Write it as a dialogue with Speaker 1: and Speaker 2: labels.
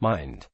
Speaker 1: mind.